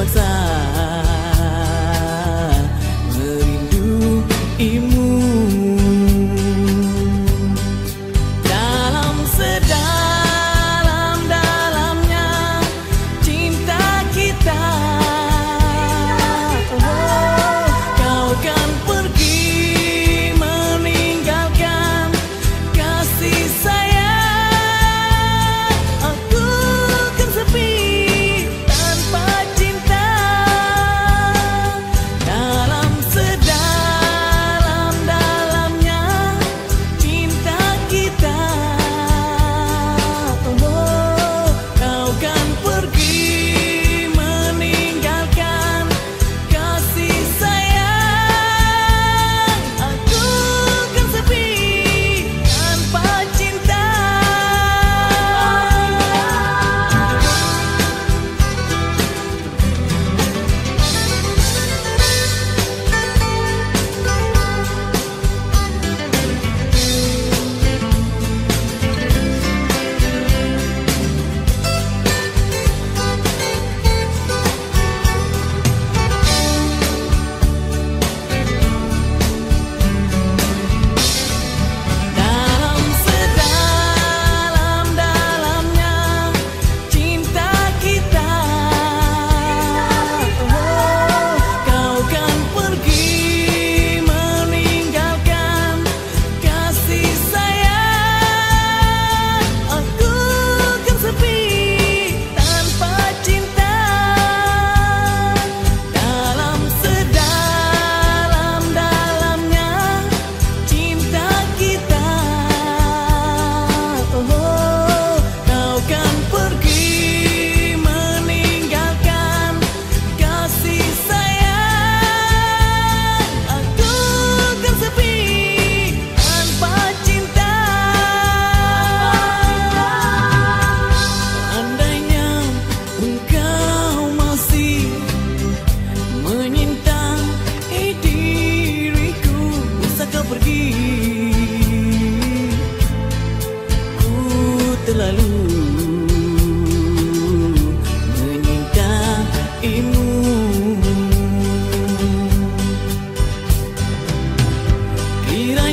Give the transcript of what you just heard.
what's up. Irán